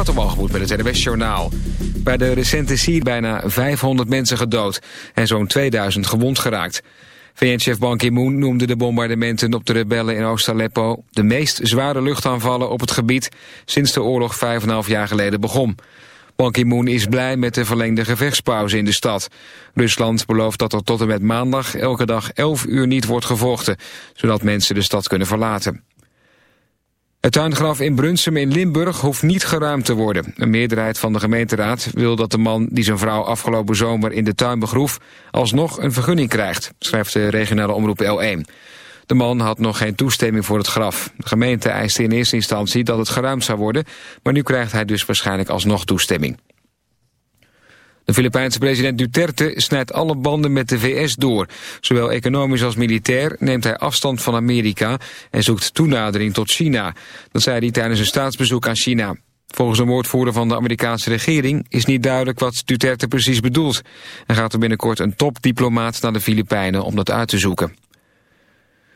Waterwalgemoed met het NWS Journaal. Bij de recente Sier bijna 500 mensen gedood en zo'n 2000 gewond geraakt. VN-chef Ban Ki-moon noemde de bombardementen op de rebellen in Oost-Aleppo... de meest zware luchtaanvallen op het gebied sinds de oorlog 5,5 jaar geleden begon. Ban Ki-moon is blij met de verlengde gevechtspauze in de stad. Rusland belooft dat er tot en met maandag elke dag 11 uur niet wordt gevochten... zodat mensen de stad kunnen verlaten. Het tuingraf in Brunsum in Limburg hoeft niet geruimd te worden. Een meerderheid van de gemeenteraad wil dat de man die zijn vrouw afgelopen zomer in de tuin begroef... alsnog een vergunning krijgt, schrijft de regionale omroep L1. De man had nog geen toestemming voor het graf. De gemeente eiste in eerste instantie dat het geruimd zou worden... maar nu krijgt hij dus waarschijnlijk alsnog toestemming. De Filipijnse president Duterte snijdt alle banden met de VS door. Zowel economisch als militair neemt hij afstand van Amerika... en zoekt toenadering tot China. Dat zei hij tijdens een staatsbezoek aan China. Volgens een woordvoerder van de Amerikaanse regering is niet duidelijk wat Duterte precies bedoelt. En gaat er binnenkort een topdiplomaat naar de Filipijnen om dat uit te zoeken.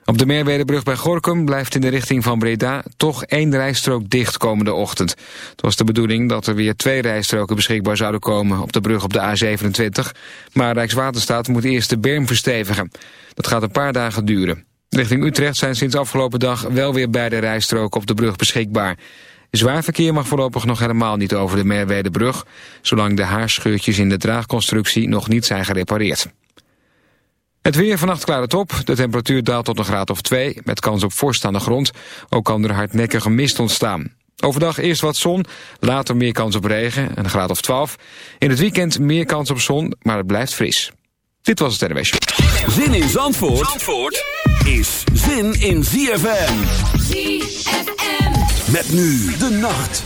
Op de Merwedebrug bij Gorkum blijft in de richting van Breda toch één rijstrook dicht komende ochtend. Het was de bedoeling dat er weer twee rijstroken beschikbaar zouden komen op de brug op de A27. Maar Rijkswaterstaat moet eerst de berm verstevigen. Dat gaat een paar dagen duren. Richting Utrecht zijn sinds afgelopen dag wel weer beide rijstroken op de brug beschikbaar. Zwaar verkeer mag voorlopig nog helemaal niet over de Merwedebrug, zolang de haarscheurtjes in de draagconstructie nog niet zijn gerepareerd. Het weer vannacht klaar het op. De temperatuur daalt tot een graad of 2, met kans op vorst aan de grond. Ook kan er hardnekkige mist ontstaan. Overdag eerst wat zon, later meer kans op regen, een graad of 12. In het weekend meer kans op zon, maar het blijft fris. Dit was het NWS. Zin in Zandvoort, Zandvoort is zin in ZFM. ZFM. Met nu de nacht.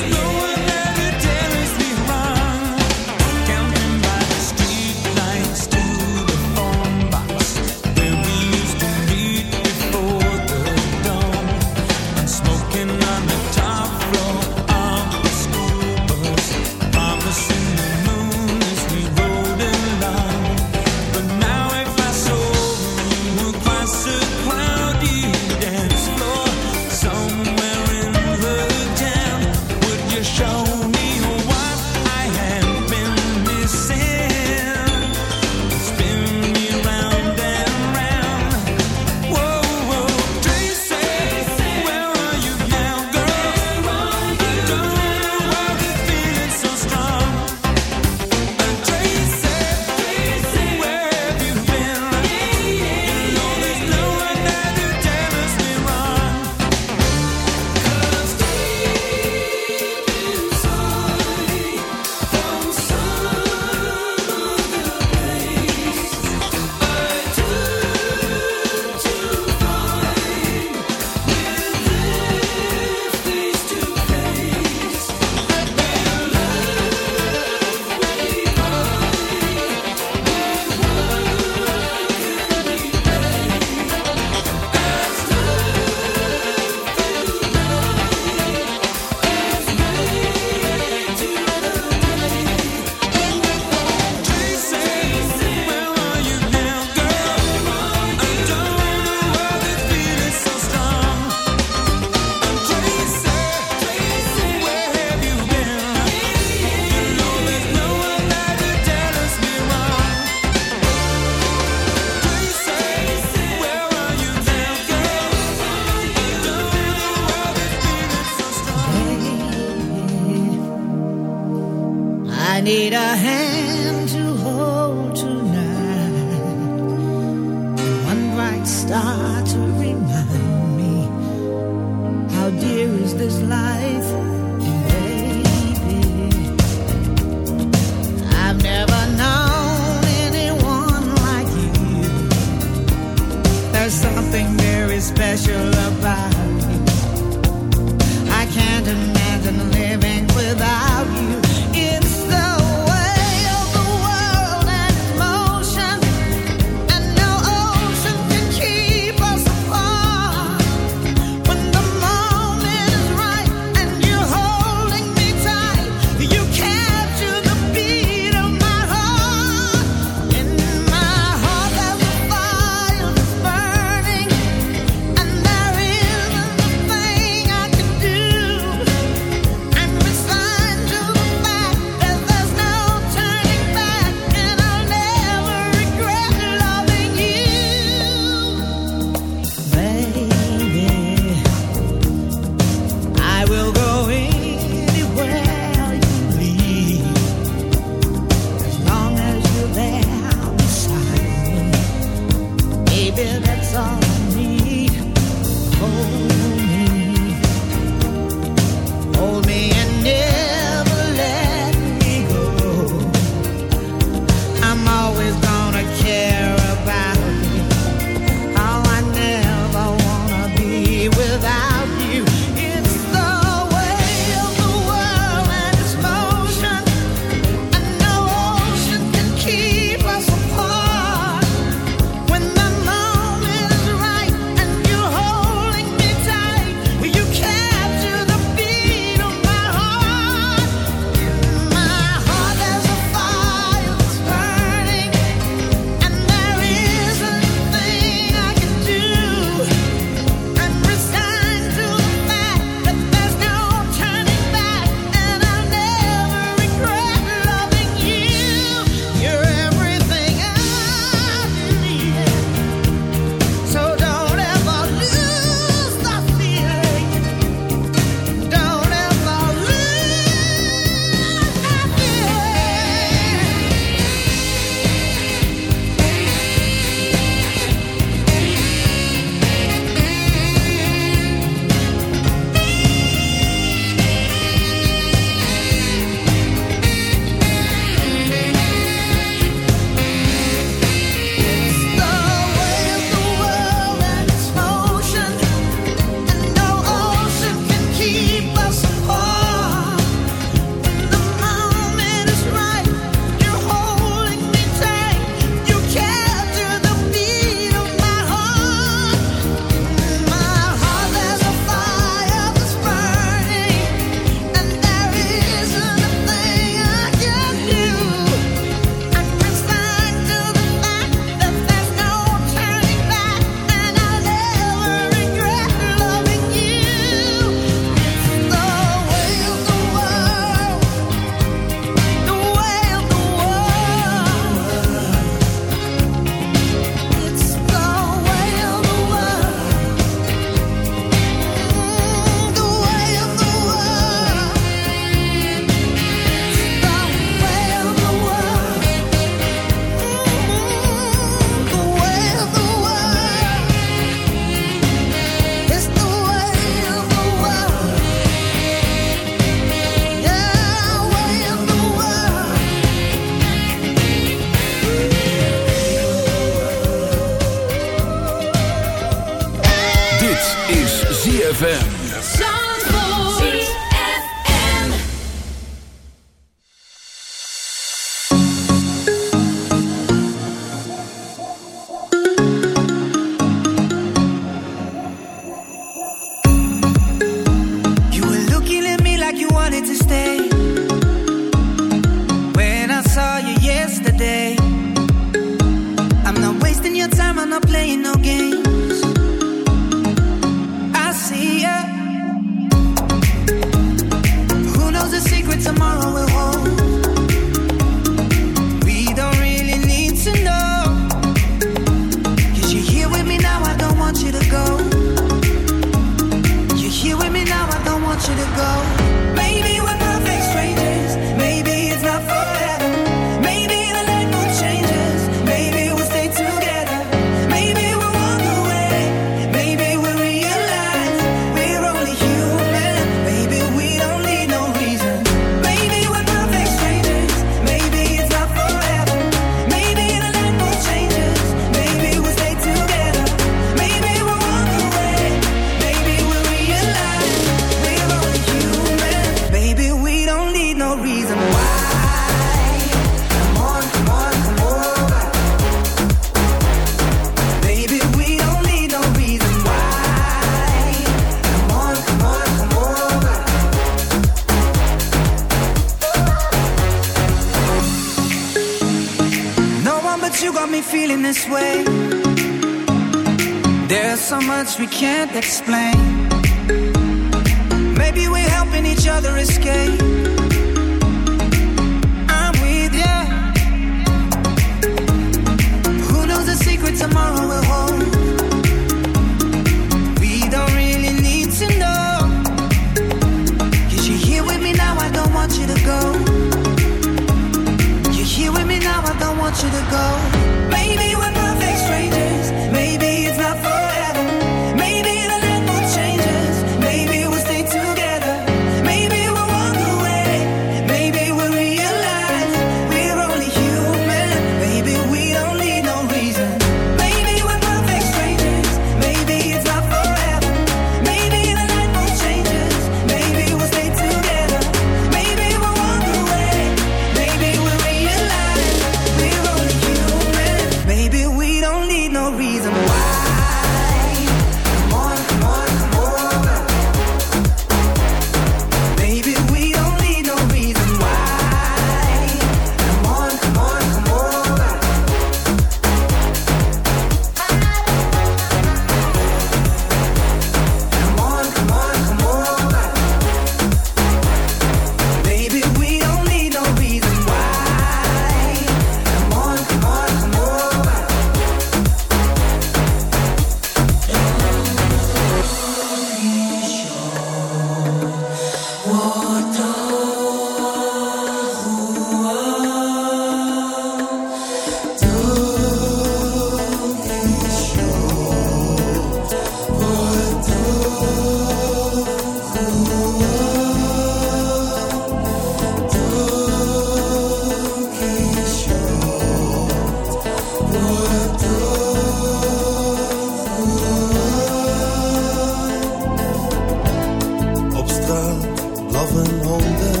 Blaffen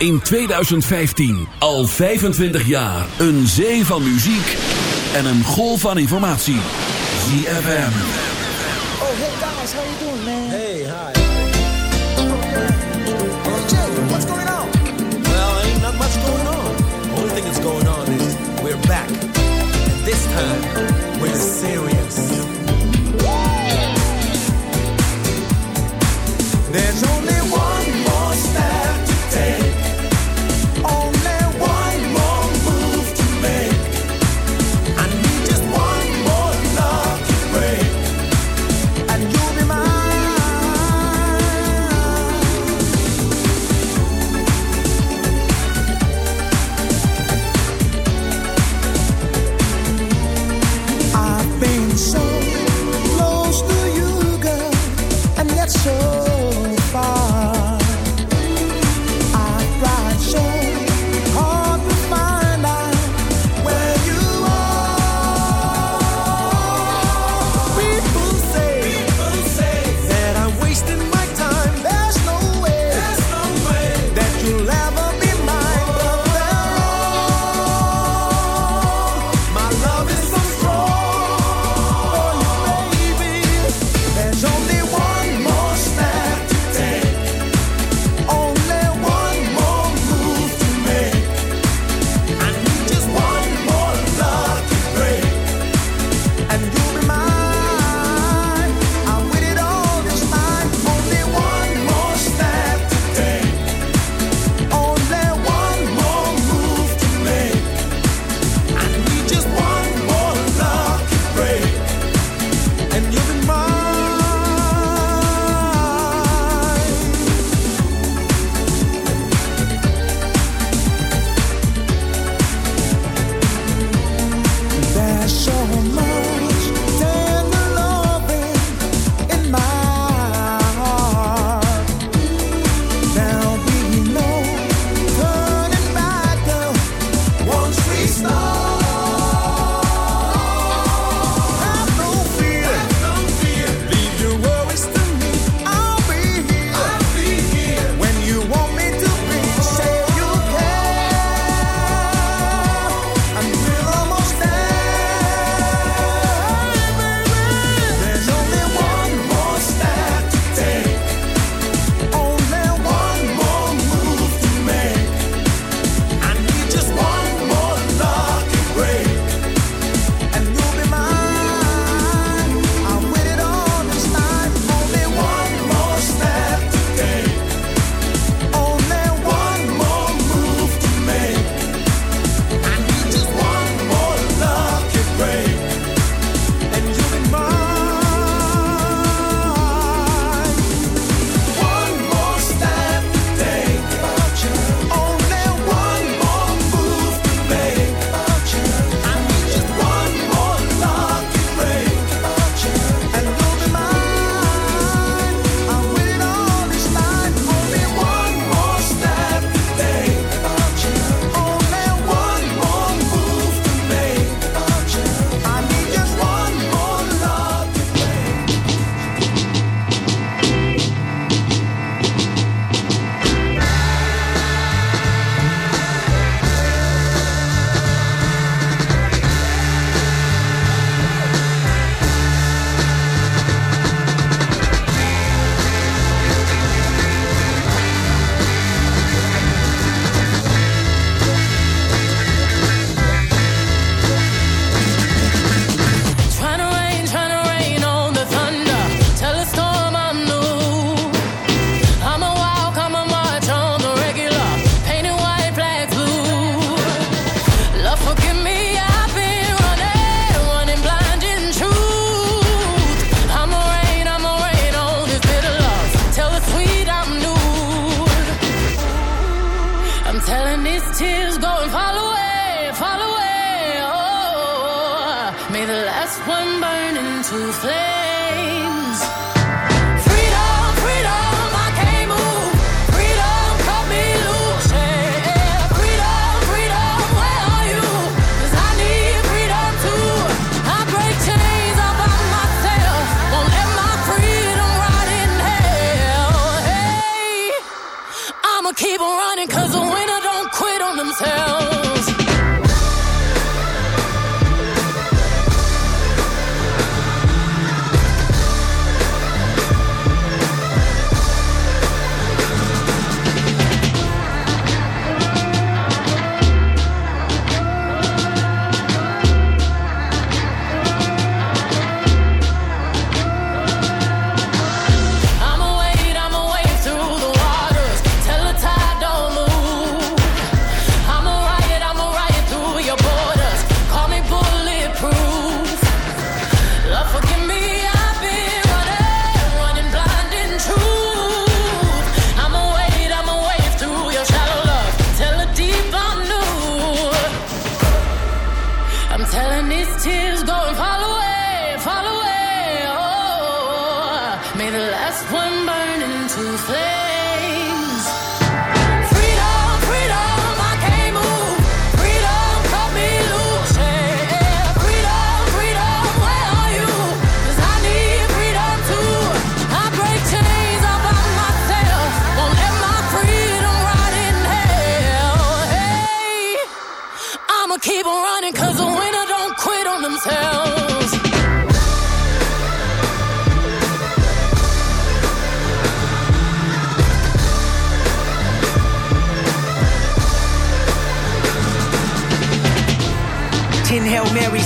in 2015. Al 25 jaar. Een zee van muziek en een golf van informatie. ZFM. Oh, hey guys, how you doing, man? Hey, hi. Oh, what's going on? Well, ain't not much going on. Only thing that's going on is we're back. And this time, we're serious. There's only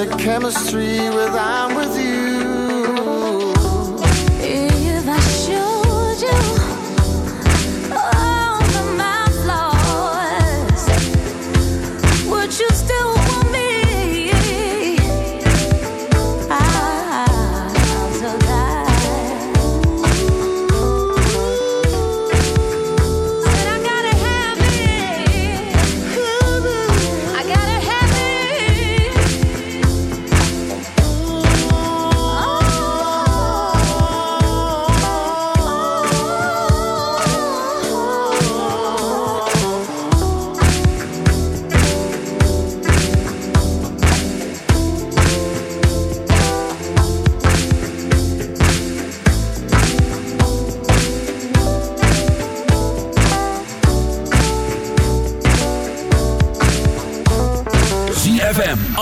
The chemistry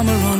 summer on